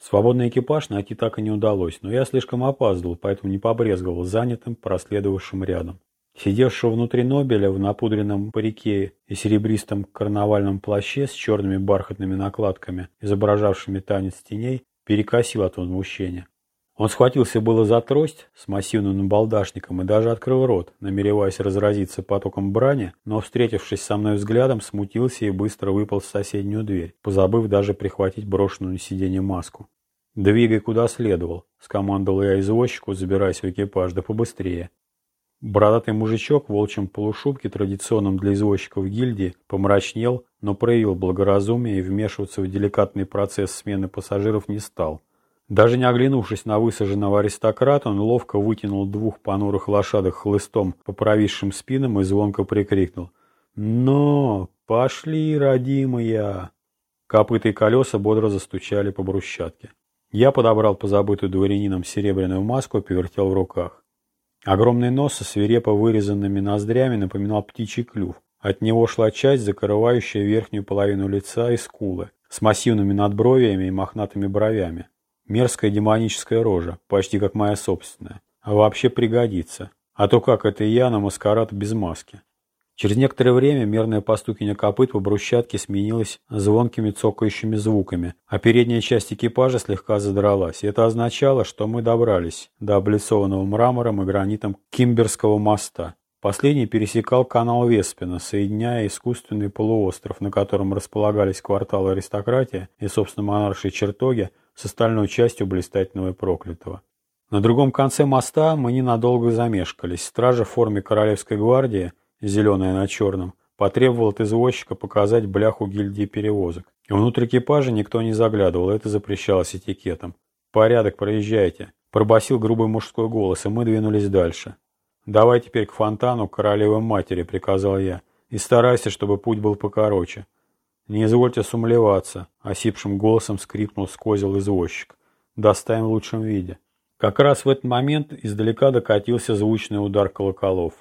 Свободный экипаж найти так и не удалось, но я слишком опаздывал, поэтому не побрезговал занятым, проследовавшим рядом. Сидевшего внутри Нобеля в напудренном парике и серебристом карнавальном плаще с черными бархатными накладками, изображавшими танец теней, перекосил от возмущения. Он схватился было за трость с массивным набалдашником и даже открыл рот, намереваясь разразиться потоком брани, но, встретившись со мной взглядом, смутился и быстро выпал в соседнюю дверь, позабыв даже прихватить брошенную на сиденье маску. «Двигай куда следовал», — скомандовал я извозчику, забираясь в экипаж, да побыстрее. Бородатый мужичок в волчьем полушубке, традиционном для извозчиков гильдии, помрачнел, но проявил благоразумие и вмешиваться в деликатный процесс смены пассажиров не стал. Даже не оглянувшись на высаженного аристократа, он ловко вытянул двух понурых лошадок хлыстом по провисшим спинам и звонко прикрикнул. «Но! Пошли, родимая!» Копыта и колеса бодро застучали по брусчатке. Я подобрал позабытую дворянином серебряную маску и повертел в руках. Огромный нос со свирепо вырезанными ноздрями напоминал птичий клюв. От него шла часть, закрывающая верхнюю половину лица и скулы, с массивными надбровиями и мохнатыми бровями. Мерзкая демоническая рожа, почти как моя собственная. А вообще пригодится. А то как это я на маскарад без маски. Через некоторое время мерное постукивание копыт по брусчатке сменилось звонкими цокающими звуками, а передняя часть экипажа слегка задралась. Это означало, что мы добрались до облицованного мрамором и гранитом Кимберского моста. Последний пересекал канал Веспина, соединяя искусственный полуостров, на котором располагались кварталы аристократии и, собственно, монаршие чертоги, с остальной частью блистательного и проклятого. На другом конце моста мы ненадолго замешкались. Стража в форме Королевской гвардии, зеленая на черном, потребовал от извозчика показать бляху гильдии перевозок. И внутрь экипажа никто не заглядывал, это запрещалось этикетом. «Порядок, проезжайте», – пробасил грубый мужской голос, и мы двинулись дальше. «Давай теперь к фонтану королевы матери», – приказал я, – «и старайся, чтобы путь был покороче». «Не извольте сумлеваться», — осипшим голосом скрипнул скозил извозчик. «Доставим в лучшем виде». Как раз в этот момент издалека докатился звучный удар колоколов.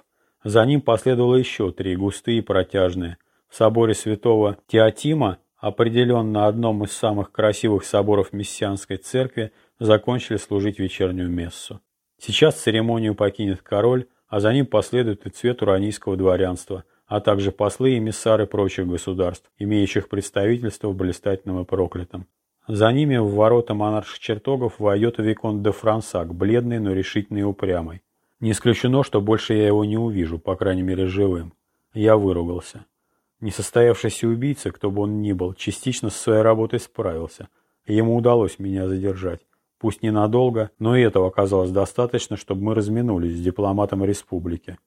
За ним последовало еще три, густые и протяжные. В соборе святого Теотима, определенно одном из самых красивых соборов мессианской церкви, закончили служить вечернюю мессу. Сейчас церемонию покинет король, а за ним последует и цвет уранийского дворянства – а также послы и эмиссары прочих государств, имеющих представительство в блистательном и проклятом. За ними в ворота монарших чертогов войдет Викон де Франсак, бледный, но решительный и упрямый. Не исключено, что больше я его не увижу, по крайней мере живым. Я выругался. Несостоявшийся убийца, кто бы он ни был, частично со своей работой справился. Ему удалось меня задержать. Пусть ненадолго, но и этого оказалось достаточно, чтобы мы разминулись с дипломатом республики.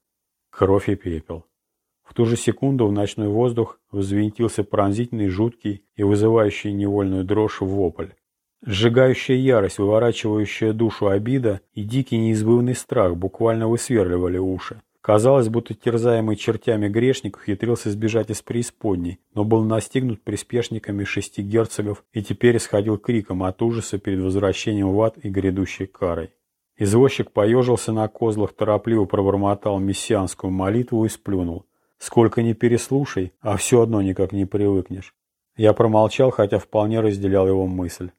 Кровь и пепел. В ту же секунду в ночной воздух взвинтился пронзительный, жуткий и вызывающий невольную дрожь вопль. Сжигающая ярость, выворачивающая душу обида и дикий неизбывный страх буквально высверливали уши. Казалось, будто терзаемый чертями грешник ухитрился сбежать из преисподней, но был настигнут приспешниками шести герцогов и теперь исходил криком от ужаса перед возвращением в ад и грядущей карой. Извозчик поежился на козлах, торопливо пробормотал мессианскую молитву и сплюнул. Сколько ни переслушай, а все одно никак не привыкнешь. Я промолчал, хотя вполне разделял его мысль.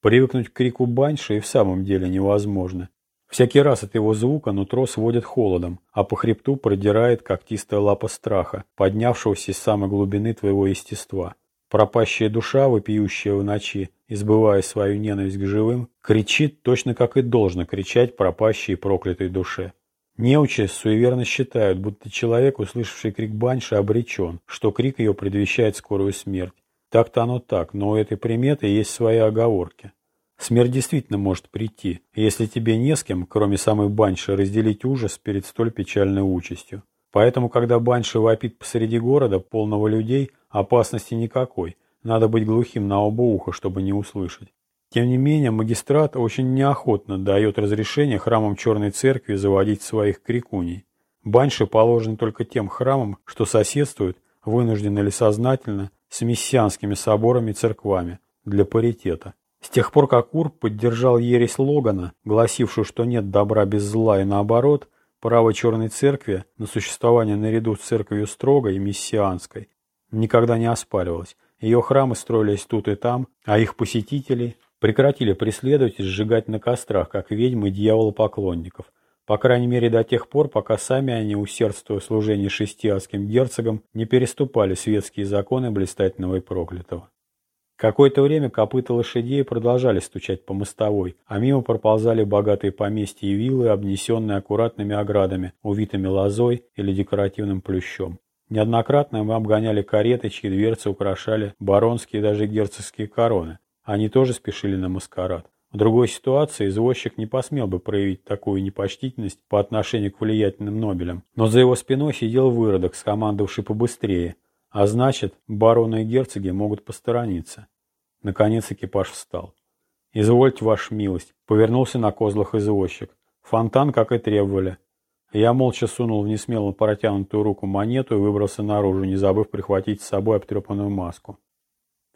Привыкнуть к крику баньши и в самом деле невозможно. Всякий раз от его звука нутро сводит холодом, а по хребту продирает когтистая лапа страха, поднявшегося из самой глубины твоего естества. Пропащая душа, вопиющая в ночи, избывая свою ненависть к живым, кричит точно как и должно кричать пропащей и проклятой душе. Неучи суеверно считают, будто человек, услышавший крик баньши, обречен, что крик ее предвещает скорую смерть. Так-то оно так, но у этой приметы есть свои оговорки. Смерть действительно может прийти, если тебе не с кем, кроме самой баньши, разделить ужас перед столь печальной участью. Поэтому, когда баньша вопит посреди города, полного людей, опасности никакой. Надо быть глухим на оба уха, чтобы не услышать. Тем не менее, магистрат очень неохотно дает разрешение храмам Черной Церкви заводить своих крикуней. Банши положены только тем храмам, что соседствуют, вынуждены или сознательно, с мессианскими соборами и церквами для паритета. С тех пор, как Ур поддержал ересь Логана, гласившую, что нет добра без зла и наоборот, право Черной Церкви на существование наряду с церковью строгой и мессианской никогда не оспаривалось. Ее храмы строились тут и там, а их посетителей Прекратили преследовать и сжигать на кострах, как ведьмы дьяволопоклонников. По крайней мере до тех пор, пока сами они, усердствуя в служении шестиадским герцогам, не переступали светские законы блистательного и проклятого. Какое-то время копыта лошадей продолжали стучать по мостовой, а мимо проползали богатые поместья и виллы, обнесенные аккуратными оградами, увитыми лозой или декоративным плющом. Неоднократно мы обгоняли кареты, чьи дверцы украшали баронские и даже герцогские короны. Они тоже спешили на маскарад. В другой ситуации извозчик не посмел бы проявить такую непочтительность по отношению к влиятельным Нобелям, но за его спиной сидел выродок, скомандовавший побыстрее, а значит, бароны и герцоги могут посторониться. Наконец экипаж встал. «Извольте, ваша милость», — повернулся на козлах извозчик. Фонтан, как и требовали. Я молча сунул в несмело протянутую руку монету и выбрался наружу, не забыв прихватить с собой обтрепанную маску.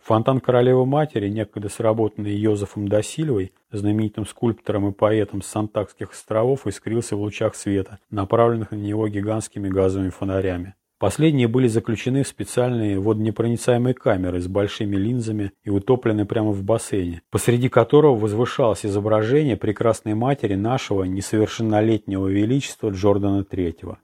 Фонтан королевы-матери, некогда сработанный Йозефом Досильвой, знаменитым скульптором и поэтом с Сантакских островов, искрился в лучах света, направленных на него гигантскими газовыми фонарями. Последние были заключены в специальные водонепроницаемые камеры с большими линзами и утоплены прямо в бассейне, посреди которого возвышалось изображение прекрасной матери нашего несовершеннолетнего величества Джордана III.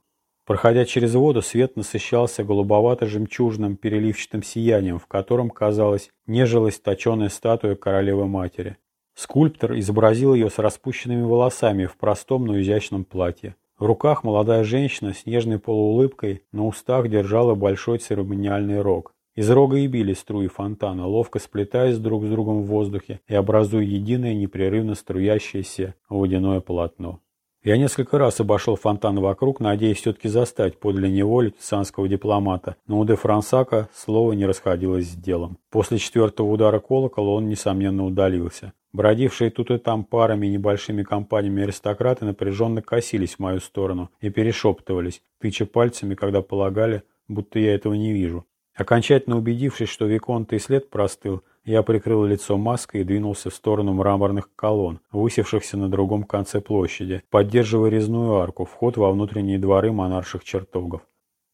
Проходя через воду, свет насыщался голубовато-жемчужным переливчатым сиянием, в котором, казалось, нежилась точеная статуя королевы-матери. Скульптор изобразил ее с распущенными волосами в простом, но изящном платье. В руках молодая женщина с нежной полуулыбкой на устах держала большой церемониальный рог. Из рога и били струи фонтана, ловко сплетаясь друг с другом в воздухе и образуя единое непрерывно струящееся водяное полотно. Я несколько раз обошел фонтан вокруг, надеясь все-таки застать подле него лютицанского дипломата, но у де Франсака слово не расходилось с делом. После четвертого удара колокола он, несомненно, удалился. Бродившие тут и там парами и небольшими компаниями аристократы напряженно косились в мою сторону и перешептывались, тыча пальцами, когда полагали, будто я этого не вижу. Окончательно убедившись, что Виконт и след простыл, я прикрыл лицо маской и двинулся в сторону мраморных колонн, высевшихся на другом конце площади, поддерживая резную арку, вход во внутренние дворы монарших чертогов.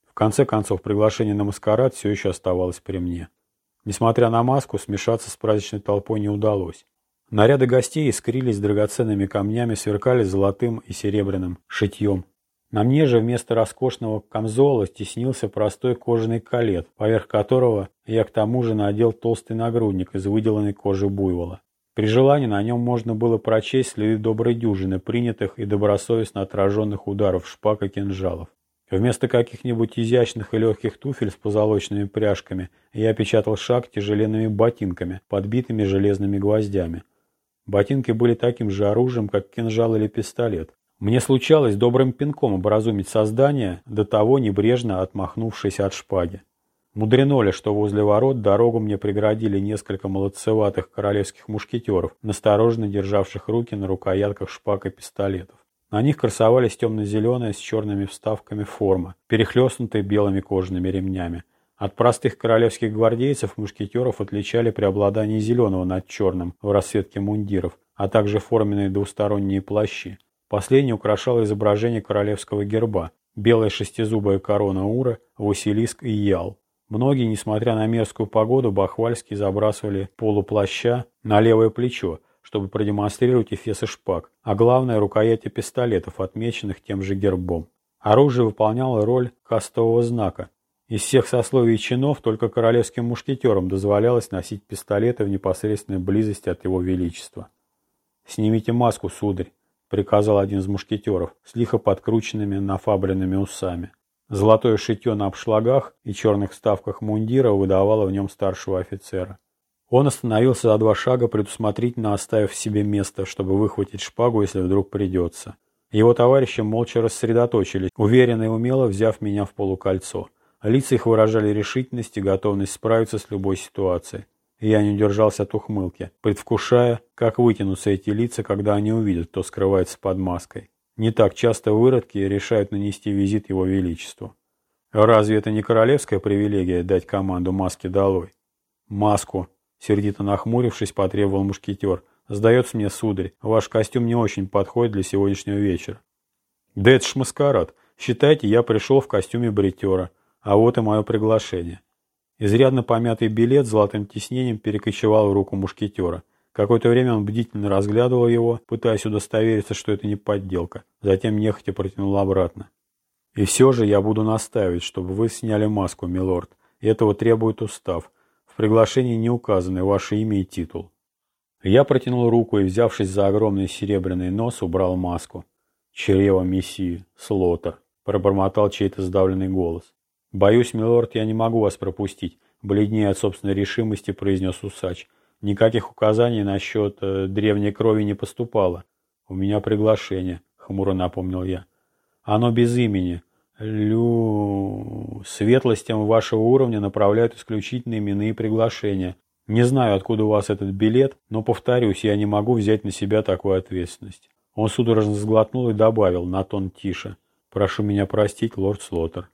В конце концов, приглашение на маскарад все еще оставалось при мне. Несмотря на маску, смешаться с праздничной толпой не удалось. Наряды гостей искрились драгоценными камнями, сверкали золотым и серебряным шитьем. На мне же вместо роскошного камзола стеснился простой кожаный калет, поверх которого я к тому же надел толстый нагрудник из выделанной кожи буйвола. При желании на нем можно было прочесть следы доброй дюжины, принятых и добросовестно отраженных ударов шпаг и кинжалов. Вместо каких-нибудь изящных и легких туфель с позолоченными пряжками я печатал шаг тяжеленными ботинками, подбитыми железными гвоздями. Ботинки были таким же оружием, как кинжал или пистолет. Мне случалось добрым пинком образумить создание, до того небрежно отмахнувшееся от шпаги. Мудрено ли, что возле ворот дорогу мне преградили несколько молодцеватых королевских мушкетеров, настороженно державших руки на рукоятках шпаг и пистолетов. На них красовались темно-зеленая с черными вставками форма, перехлестнутая белыми кожаными ремнями. От простых королевских гвардейцев мушкетеров отличали преобладание зеленого над черным в расцветке мундиров, а также форменные двусторонние плащи. Последний украшало изображение королевского герба, белая шестизубая корона Ура, Василиск и Ял. Многие, несмотря на мерзкую погоду, бахвальски забрасывали полуплаща на левое плечо, чтобы продемонстрировать эфесы шпаг, а главное – рукояти пистолетов, отмеченных тем же гербом. Оружие выполняло роль кастового знака. Из всех сословий чинов только королевским мушкетерам дозволялось носить пистолеты в непосредственной близости от его величества. «Снимите маску, сударь», приказал один из мушкетеров с лихо подкрученными нафабренными усами. Золотое шитье на обшлагах и черных вставках мундира выдавало в нем старшего офицера. Он остановился за два шага, предусмотрительно оставив себе место, чтобы выхватить шпагу, если вдруг придется. Его товарищи молча рассредоточились, уверенно и умело взяв меня в полукольцо. Лица их выражали решительность и готовность справиться с любой ситуацией. Я не удержался от ухмылки, предвкушая, как вытянутся эти лица, когда они увидят, кто скрывается под маской. Не так часто выродки решают нанести визит его величеству. Разве это не королевская привилегия дать команду маски долой? Маску, сердито нахмурившись, потребовал мушкетер. Сдается мне, сударь, ваш костюм не очень подходит для сегодняшнего вечера. Да это ж маскарад. Считайте, я пришел в костюме бритера. А вот и мое приглашение. Изрядно помятый билет золотым тиснением перекочевал в руку мушкетера. Какое-то время он бдительно разглядывал его, пытаясь удостовериться, что это не подделка. Затем нехотя протянул обратно. «И все же я буду настаивать, чтобы вы сняли маску, милорд. Этого требует устав. В приглашении не указаны ваше имя и титул». Я протянул руку и, взявшись за огромный серебряный нос, убрал маску. «Чрево мессии, Слотер», — пробормотал чей-то сдавленный голос. «Боюсь, милорд, я не могу вас пропустить», — бледнее от собственной решимости произнес усач. «Никаких указаний насчет э, древней крови не поступало. У меня приглашение», — хмуро напомнил я. «Оно без имени. Лю... Светлостям вашего уровня направляют исключительно именные приглашения. Не знаю, откуда у вас этот билет, но, повторюсь, я не могу взять на себя такую ответственность». Он судорожно сглотнул и добавил на тон тише. «Прошу меня простить, лорд Слоттер».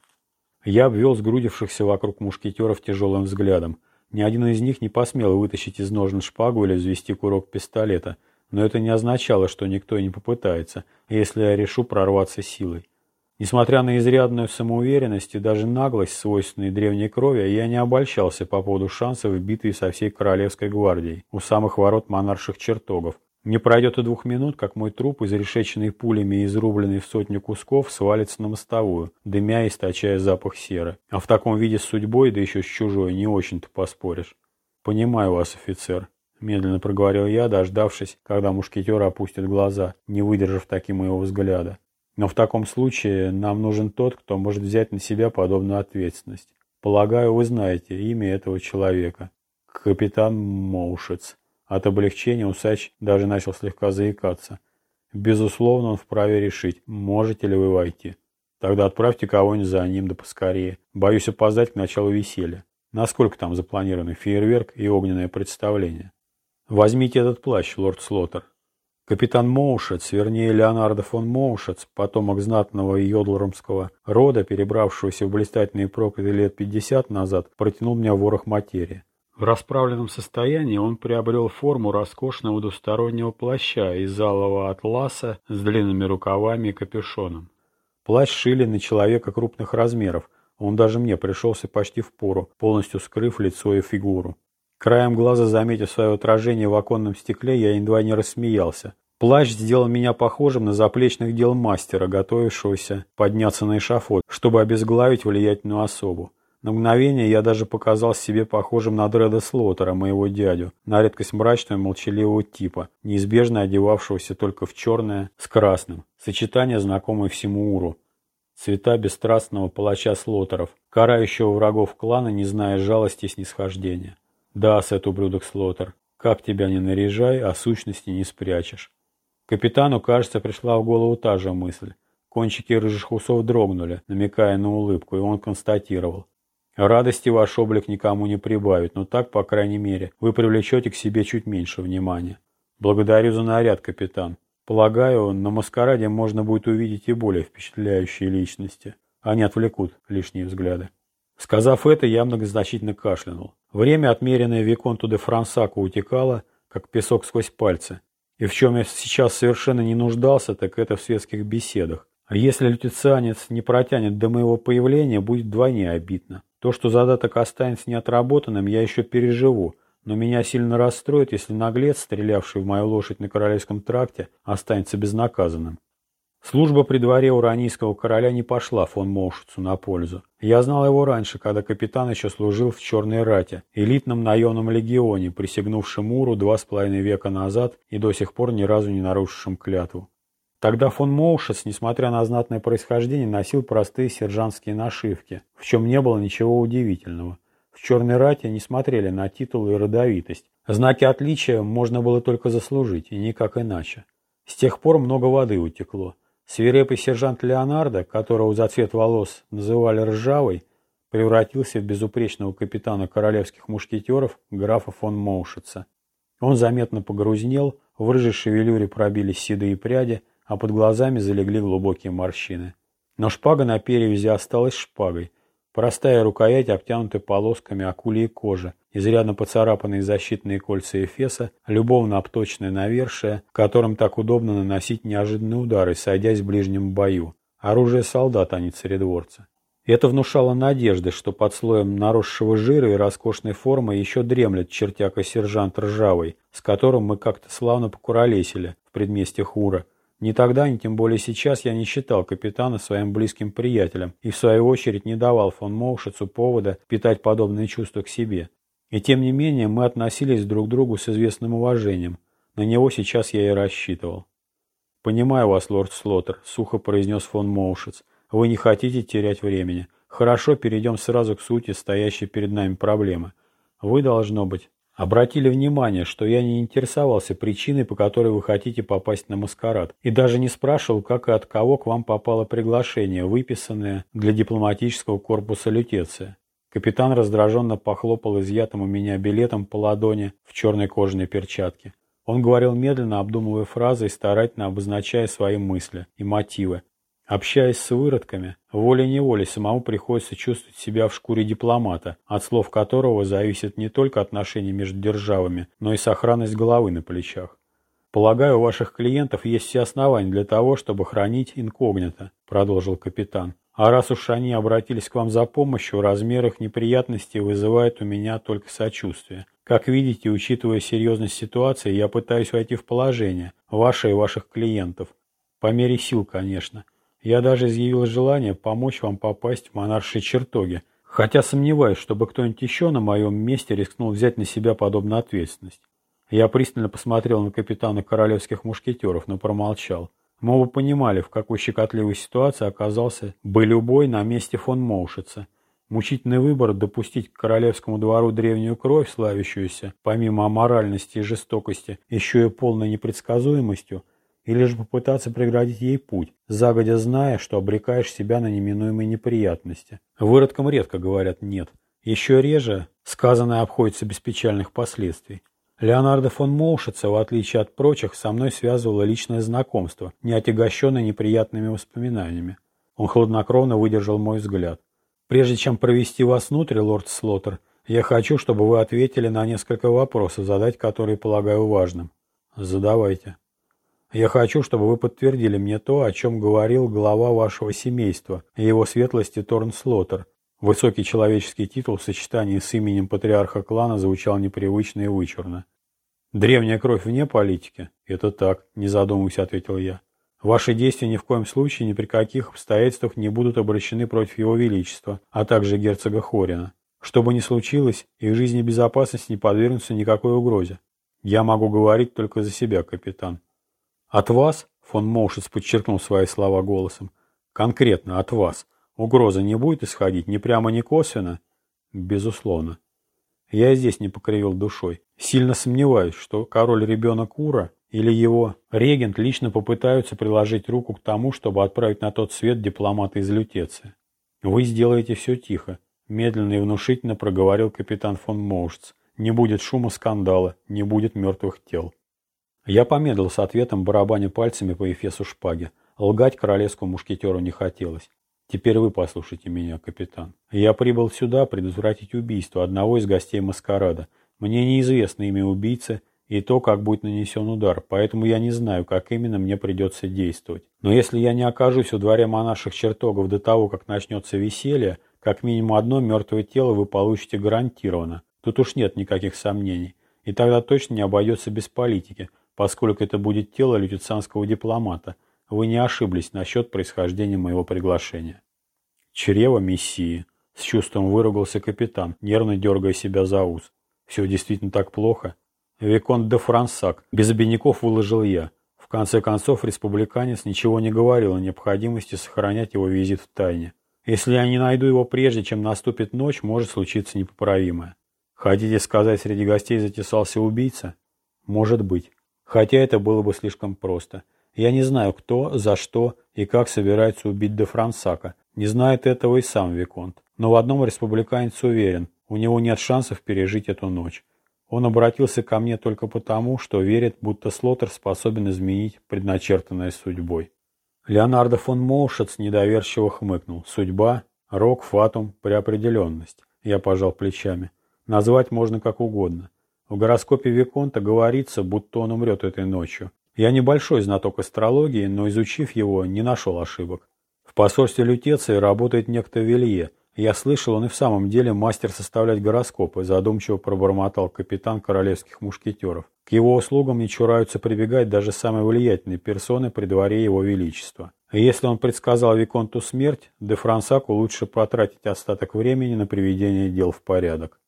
Я обвел сгрудившихся вокруг мушкетеров тяжелым взглядом. Ни один из них не посмел вытащить из ножен шпагу или взвести курок пистолета, но это не означало, что никто и не попытается, если я решу прорваться силой. Несмотря на изрядную самоуверенность и даже наглость, свойственные древней крови, я не обольщался по поводу шансов, битвы со всей Королевской гвардией у самых ворот монарших чертогов, не пройдет и двух минут, как мой труп, изрешеченный пулями и изрубленный в сотню кусков, свалится на мостовую, дымя и источая запах серы. А в таком виде с судьбой, да еще с чужой, не очень-то поспоришь. «Понимаю вас, офицер», — медленно проговорил я, дождавшись, когда мушкетер опустит глаза, не выдержав таки моего взгляда. «Но в таком случае нам нужен тот, кто может взять на себя подобную ответственность. Полагаю, вы знаете имя этого человека. Капитан Моушец». От облегчения усач даже начал слегка заикаться. Безусловно, он вправе решить, можете ли вы войти. Тогда отправьте кого-нибудь за ним, да поскорее. Боюсь опоздать к началу веселья. Насколько там запланированы фейерверк и огненное представление? Возьмите этот плащ, лорд Слоттер. Капитан Моушец, вернее Леонардо фон Моушец, потомок знатного йодлоромского рода, перебравшегося в блистательные проклятые лет пятьдесят назад, протянул мне ворох материи. В расправленном состоянии он приобрел форму роскошного двустороннего плаща из алого атласа с длинными рукавами и капюшоном. Плащ шили на человека крупных размеров, он даже мне пришелся почти в пору, полностью скрыв лицо и фигуру. Краем глаза, заметив свое отражение в оконном стекле, я едва не рассмеялся. Плащ сделал меня похожим на заплечных дел мастера, готовившегося подняться на эшафот, чтобы обезглавить влиятельную особу. На мгновение я даже показал себе похожим на Дреда Слотера, моего дядю, на редкость мрачного и молчаливого типа, неизбежно одевавшегося только в черное с красным, сочетание, знакомое всему Уру. Цвета бесстрастного палача Слотеров, карающего врагов клана, не зная жалости и снисхождения. Да, Сет, ублюдок Слотер, как тебя не наряжай, а сущности не спрячешь. Капитану, кажется, пришла в голову та же мысль. Кончики рыжих усов дрогнули, намекая на улыбку, и он констатировал. Радости ваш облик никому не прибавит, но так, по крайней мере, вы привлечете к себе чуть меньше внимания. Благодарю за наряд, капитан. Полагаю, на маскараде можно будет увидеть и более впечатляющие личности. Они отвлекут лишние взгляды. Сказав это, я многозначительно кашлянул. Время, отмеренное Виконту де Франсаку, утекало, как песок сквозь пальцы. И в чем я сейчас совершенно не нуждался, так это в светских беседах. А если лютицианец не протянет до моего появления, будет вдвойне обидно. То, что задаток останется неотработанным, я еще переживу, но меня сильно расстроит, если наглец, стрелявший в мою лошадь на Королевском тракте, останется безнаказанным. Служба при дворе уранийского короля не пошла фон Моушицу на пользу. Я знал его раньше, когда капитан еще служил в Черной Рате, элитном наемном легионе, присягнувшем Уру два с половиной века назад и до сих пор ни разу не нарушившем клятву. Тогда фон Моушес, несмотря на знатное происхождение, носил простые сержантские нашивки, в чем не было ничего удивительного. В черной рате не смотрели на титул и родовитость. Знаки отличия можно было только заслужить, и никак иначе. С тех пор много воды утекло. Свирепый сержант Леонардо, которого за цвет волос называли ржавой, превратился в безупречного капитана королевских мушкетеров графа фон Моушица. Он заметно погрузнел, в рыжей шевелюре пробились седые пряди, а под глазами залегли глубокие морщины. Но шпага на перевязи осталась шпагой. Простая рукоять, обтянутая полосками акулии кожи, изрядно поцарапанные защитные кольца эфеса, любовно обточенное навершие, которым так удобно наносить неожиданные удары, сойдясь в ближнем бою. Оружие солдат, а не царедворца. Это внушало надежды, что под слоем наросшего жира и роскошной формы еще дремлет чертяка-сержант Ржавый, с которым мы как-то славно покуролесили в предместье Хура. Ни тогда, ни тем более сейчас я не считал капитана своим близким приятелем и, в свою очередь, не давал фон Моушицу повода питать подобные чувства к себе. И тем не менее мы относились друг к другу с известным уважением. На него сейчас я и рассчитывал. «Понимаю вас, лорд Слоттер», — сухо произнес фон Моушиц. Вы не хотите терять времени. Хорошо, перейдем сразу к сути стоящей перед нами проблемы. Вы, должно быть, обратили внимание, что я не интересовался причиной, по которой вы хотите попасть на маскарад, и даже не спрашивал, как и от кого к вам попало приглашение, выписанное для дипломатического корпуса Лютеция. Капитан раздраженно похлопал изъятым у меня билетом по ладони в черной кожаной перчатке. Он говорил медленно, обдумывая фразы и старательно обозначая свои мысли и мотивы, Общаясь с выродками, волей-неволей самому приходится чувствовать себя в шкуре дипломата, от слов которого зависит не только отношения между державами, но и сохранность головы на плечах. «Полагаю, у ваших клиентов есть все основания для того, чтобы хранить инкогнито», – продолжил капитан. «А раз уж они обратились к вам за помощью, размер их неприятностей вызывает у меня только сочувствие. Как видите, учитывая серьезность ситуации, я пытаюсь войти в положение, ваше и ваших клиентов. По мере сил, конечно». Я даже изъявил желание помочь вам попасть в монаршие чертоги, хотя сомневаюсь, чтобы кто-нибудь еще на моем месте рискнул взять на себя подобную ответственность. Я пристально посмотрел на капитана королевских мушкетеров, но промолчал. Мы оба понимали, в какой щекотливой ситуации оказался бы любой на месте фон Моушица. Мучительный выбор допустить к королевскому двору древнюю кровь, славящуюся, помимо аморальности и жестокости, еще и полной непредсказуемостью – или же попытаться преградить ей путь, загодя зная, что обрекаешь себя на неминуемые неприятности. Выродкам редко говорят «нет». Еще реже сказанное обходится без печальных последствий. Леонардо фон Моушица, в отличие от прочих, со мной связывало личное знакомство, не отягощенное неприятными воспоминаниями. Он хладнокровно выдержал мой взгляд. «Прежде чем провести вас внутрь, лорд Слоттер, я хочу, чтобы вы ответили на несколько вопросов, задать которые полагаю важным». «Задавайте». Я хочу, чтобы вы подтвердили мне то, о чем говорил глава вашего семейства, его светлости Торн Слоттер. Высокий человеческий титул в сочетании с именем патриарха клана звучал непривычно и вычурно. «Древняя кровь вне политики?» «Это так», — не задумываясь, ответил я. «Ваши действия ни в коем случае ни при каких обстоятельствах не будут обращены против его величества, а также герцога Хорина. Что бы ни случилось, их жизнь и безопасность не подвергнутся никакой угрозе. Я могу говорить только за себя, капитан». От вас, фон Моушец подчеркнул свои слова голосом, конкретно от вас, угроза не будет исходить ни прямо, ни косвенно? Безусловно. Я здесь не покривил душой. Сильно сомневаюсь, что король-ребенок Ура или его регент лично попытаются приложить руку к тому, чтобы отправить на тот свет дипломата из Лютеции. Вы сделаете все тихо, медленно и внушительно проговорил капитан фон Моушц. Не будет шума скандала, не будет мертвых тел. Я помедлил с ответом, барабаня пальцами по эфесу шпаги. Лгать королевскому мушкетеру не хотелось. Теперь вы послушайте меня, капитан. Я прибыл сюда предотвратить убийство одного из гостей маскарада. Мне неизвестно имя убийцы и то, как будет нанесен удар, поэтому я не знаю, как именно мне придется действовать. Но если я не окажусь у дворе монарших чертогов до того, как начнется веселье, как минимум одно мертвое тело вы получите гарантированно. Тут уж нет никаких сомнений. И тогда точно не обойдется без политики – поскольку это будет тело лютицианского дипломата. Вы не ошиблись насчет происхождения моего приглашения. Чрево мессии. С чувством выругался капитан, нервно дергая себя за ус. Все действительно так плохо? Виконт де Франсак. Без обиняков выложил я. В конце концов, республиканец ничего не говорил о необходимости сохранять его визит в тайне. Если я не найду его прежде, чем наступит ночь, может случиться непоправимое. Хотите сказать, среди гостей затесался убийца? Может быть. Хотя это было бы слишком просто. Я не знаю, кто, за что и как собирается убить де Франсака. Не знает этого и сам Виконт. Но в одном республиканец уверен, у него нет шансов пережить эту ночь. Он обратился ко мне только потому, что верит, будто Слоттер способен изменить предначертанное судьбой. Леонардо фон Моушец недоверчиво хмыкнул. Судьба, рок, фатум, преопределенность. Я пожал плечами. Назвать можно как угодно. В гороскопе Виконта говорится, будто он умрет этой ночью. Я небольшой знаток астрологии, но изучив его, не нашел ошибок. В посольстве Лютеции работает некто Вилье. Я слышал, он и в самом деле мастер составлять гороскопы, задумчиво пробормотал капитан королевских мушкетеров. К его услугам не чураются прибегать даже самые влиятельные персоны при дворе его величества. И если он предсказал Виконту смерть, де Франсаку лучше потратить остаток времени на приведение дел в порядок.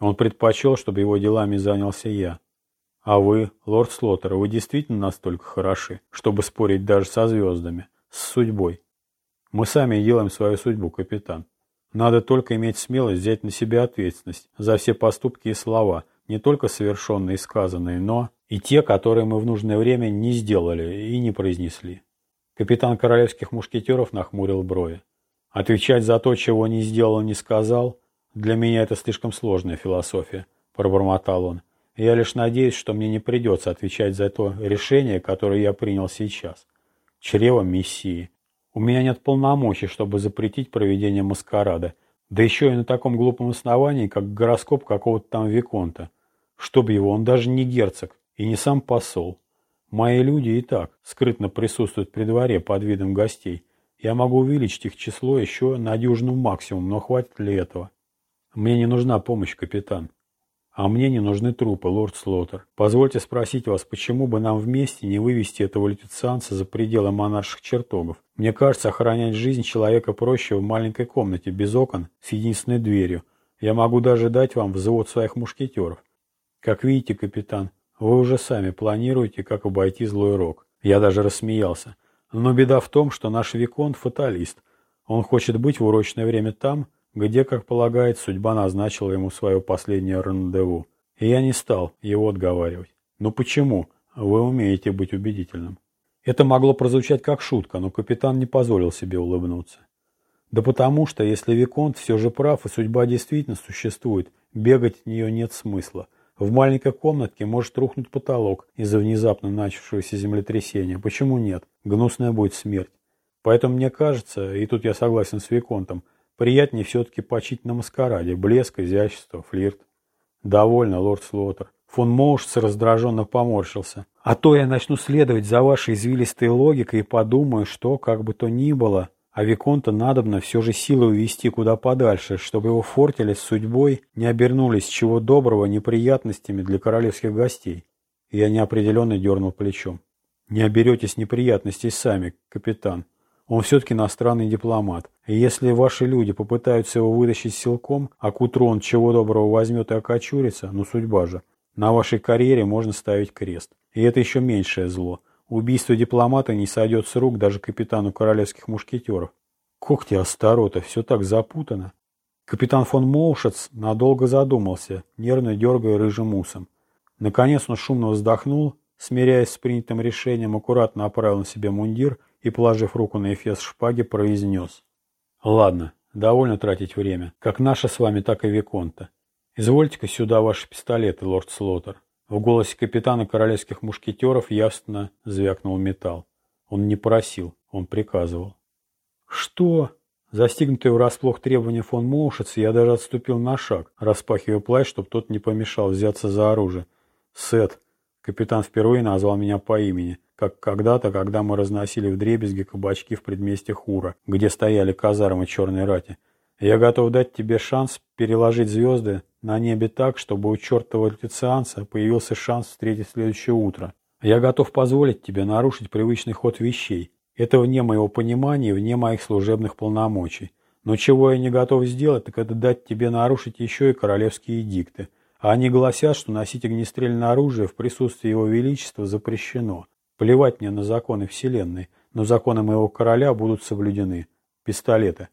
Он предпочел, чтобы его делами занялся я. А вы, лорд Слоттер, вы действительно настолько хороши, чтобы спорить даже со звездами, с судьбой? Мы сами делаем свою судьбу, капитан. Надо только иметь смелость взять на себя ответственность за все поступки и слова, не только совершенные и сказанные, но и те, которые мы в нужное время не сделали и не произнесли. Капитан королевских мушкетеров нахмурил брови. Отвечать за то, чего не сделал, не сказал, для меня это слишком сложная философия, пробормотал он. Я лишь надеюсь, что мне не придется отвечать за то решение, которое я принял сейчас. Чрево Мессии. У меня нет полномочий, чтобы запретить проведение маскарада, да еще и на таком глупом основании, как гороскоп какого-то там Виконта. Чтоб его, он даже не герцог и не сам посол. Мои люди и так скрытно присутствуют при дворе под видом гостей. Я могу увеличить их число еще на дюжину максимум, но хватит ли этого? Мне не нужна помощь, капитан. А мне не нужны трупы, лорд Слоттер. Позвольте спросить вас, почему бы нам вместе не вывести этого лютицианца за пределы монарших чертогов? Мне кажется, охранять жизнь человека проще в маленькой комнате, без окон, с единственной дверью. Я могу даже дать вам взвод своих мушкетеров. Как видите, капитан, вы уже сами планируете, как обойти злой рок. Я даже рассмеялся. Но беда в том, что наш Виконт фаталист. Он хочет быть в урочное время там, где, как полагает, судьба назначила ему свое последнее рандеву. И я не стал его отговаривать. «Ну почему? Вы умеете быть убедительным». Это могло прозвучать как шутка, но капитан не позволил себе улыбнуться. Да потому что, если Виконт все же прав и судьба действительно существует, бегать от нее нет смысла. В маленькой комнатке может рухнуть потолок из-за внезапно начавшегося землетрясения. Почему нет? Гнусная будет смерть. Поэтому мне кажется, и тут я согласен с Виконтом, Приятнее все-таки почить на маскараде. Блеск, изящество, флирт. Довольно, лорд Слоттер. Фон Моушц раздраженно поморщился. А то я начну следовать за вашей извилистой логикой и подумаю, что, как бы то ни было, а Виконта надобно все же силой увести куда подальше, чтобы его фортили с судьбой не обернулись чего доброго неприятностями для королевских гостей. я неопределенно дернул плечом. Не оберетесь неприятностей сами, капитан. Он все-таки иностранный дипломат. И если ваши люди попытаются его вытащить силком, а к утру он чего доброго возьмет и окочурится, ну судьба же. На вашей карьере можно ставить крест. И это еще меньшее зло. Убийство дипломата не сойдет с рук даже капитану королевских мушкетеров. Когти Астарота, все так запутано. Капитан фон Моушец надолго задумался, нервно дергая рыжим усом. Наконец он шумно вздохнул, смиряясь с принятым решением, аккуратно оправил на себе мундир и, положив руку на эфес шпаги, произнес. «Ладно, довольно тратить время, как наше с вами, так и Виконта. Извольте-ка сюда ваши пистолеты, лорд Слоттер». В голосе капитана королевских мушкетеров явственно звякнул металл. Он не просил, он приказывал. «Что?» Застигнутый врасплох требования фон Моушец, я даже отступил на шаг, распахивая плащ, чтобы тот не помешал взяться за оружие. «Сет!» Капитан впервые назвал меня по имени как когда-то, когда мы разносили вдребезги кабачки в предместье Хура, где стояли казармы черной рати. Я готов дать тебе шанс переложить звезды на небе так, чтобы у чертова лютицианца появился шанс встретить следующее утро. Я готов позволить тебе нарушить привычный ход вещей. Это вне моего понимания, вне моих служебных полномочий. Но чего я не готов сделать, так это дать тебе нарушить еще и королевские эдикты. Они гласят, что носить огнестрельное оружие в присутствии его величества запрещено. Плевать мне на законы Вселенной, но законы моего короля будут соблюдены. Пистолеты.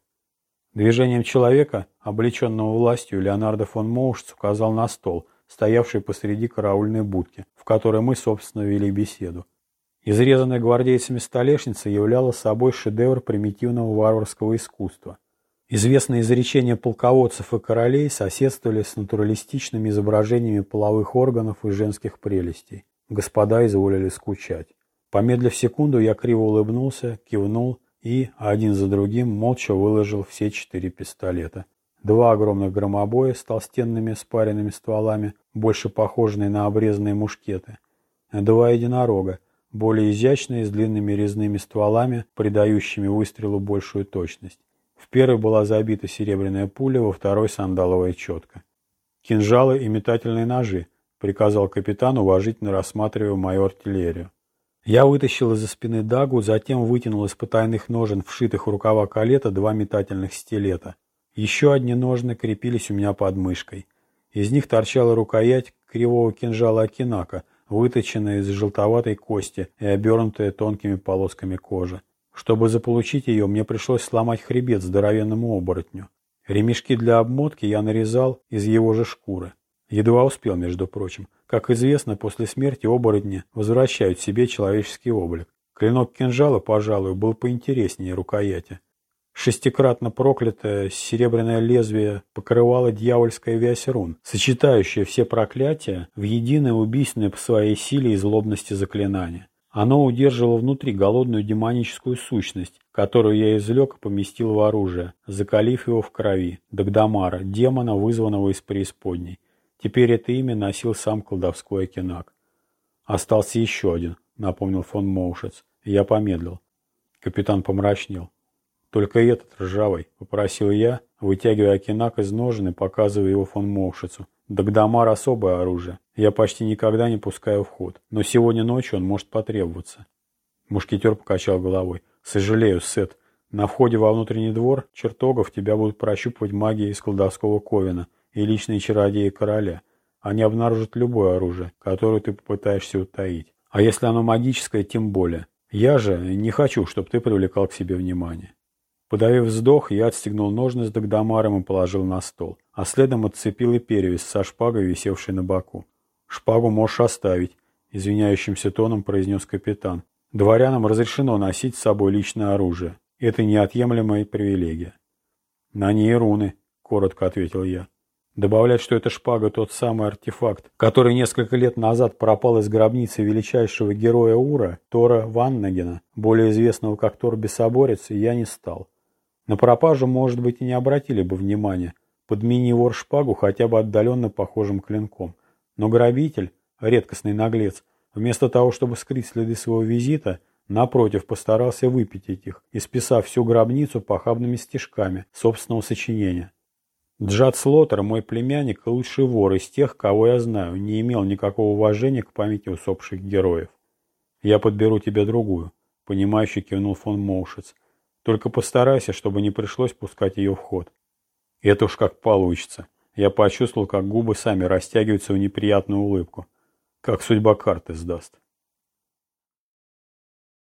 Движением человека, облеченного властью, Леонардо фон Моушц указал на стол, стоявший посреди караульной будки, в которой мы, собственно, вели беседу. Изрезанная гвардейцами столешница являла собой шедевр примитивного варварского искусства. Известные изречения полководцев и королей соседствовали с натуралистичными изображениями половых органов и женских прелестей. Господа изволили скучать. Помедлив секунду, я криво улыбнулся, кивнул и, один за другим, молча выложил все четыре пистолета. Два огромных громобоя с толстенными спаренными стволами, больше похожие на обрезанные мушкеты. Два единорога, более изящные, с длинными резными стволами, придающими выстрелу большую точность. В первой была забита серебряная пуля, во второй сандаловая четка. «Кинжалы и метательные ножи», — приказал капитан, уважительно рассматривая мою артиллерию. Я вытащил из-за спины дагу, затем вытянул из потайных ножен, вшитых в рукава калета, два метательных стилета. Еще одни ножны крепились у меня под мышкой. Из них торчала рукоять кривого кинжала Акинака, выточенная из желтоватой кости и обернутая тонкими полосками кожи. Чтобы заполучить ее, мне пришлось сломать хребет здоровенному оборотню. Ремешки для обмотки я нарезал из его же шкуры. Едва успел, между прочим. Как известно, после смерти оборотни возвращают себе человеческий облик. Клинок кинжала, пожалуй, был поинтереснее рукояти. Шестикратно проклятое серебряное лезвие покрывало дьявольская вязь рун, сочетающая все проклятия в единое убийственное по своей силе и злобности заклинание. Оно удерживало внутри голодную демоническую сущность, которую я извлек и поместил в оружие, закалив его в крови, Дагдамара, демона, вызванного из преисподней. Теперь это имя носил сам колдовской Акинак. «Остался еще один», — напомнил фон Моушец. Я помедлил. Капитан помрачнел. «Только этот ржавый», — попросил я, вытягивая Акинак из ножен и показывая его фон Моушицу. Дагдамар — особое оружие. Я почти никогда не пускаю в ход, но сегодня ночью он может потребоваться. Мушкетер покачал головой. «Сожалею, Сет. На входе во внутренний двор чертогов тебя будут прощупывать магия из колдовского ковена и личные чародеи короля. Они обнаружат любое оружие, которое ты попытаешься утаить. А если оно магическое, тем более. Я же не хочу, чтобы ты привлекал к себе внимание. Подавив вздох, я отстегнул ножны с Дагдамаром и положил на стол, а следом отцепил и перевязь со шпагой, висевшей на боку. «Шпагу можешь оставить», — извиняющимся тоном произнес капитан. «Дворянам разрешено носить с собой личное оружие. Это неотъемлемая привилегия». «На ней руны», — коротко ответил я. Добавлять, что эта шпага тот самый артефакт, который несколько лет назад пропал из гробницы величайшего героя Ура, Тора Ваннагена, более известного как Тор Бесоборец, я не стал. На пропажу, может быть, и не обратили бы внимания, подмени вор шпагу хотя бы отдаленно похожим клинком. Но грабитель, редкостный наглец, вместо того, чтобы скрыть следы своего визита, напротив, постарался выпятить их, исписав всю гробницу похабными стежками собственного сочинения. Джад Слотер, мой племянник, лучший вор из тех, кого я знаю, не имел никакого уважения к памяти усопших героев. Я подберу тебе другую, понимающе кивнул фон Моушец. Только постарайся, чтобы не пришлось пускать ее в ход. Это уж как получится. Я почувствовал, как губы сами растягиваются в неприятную улыбку. Как судьба карты сдаст.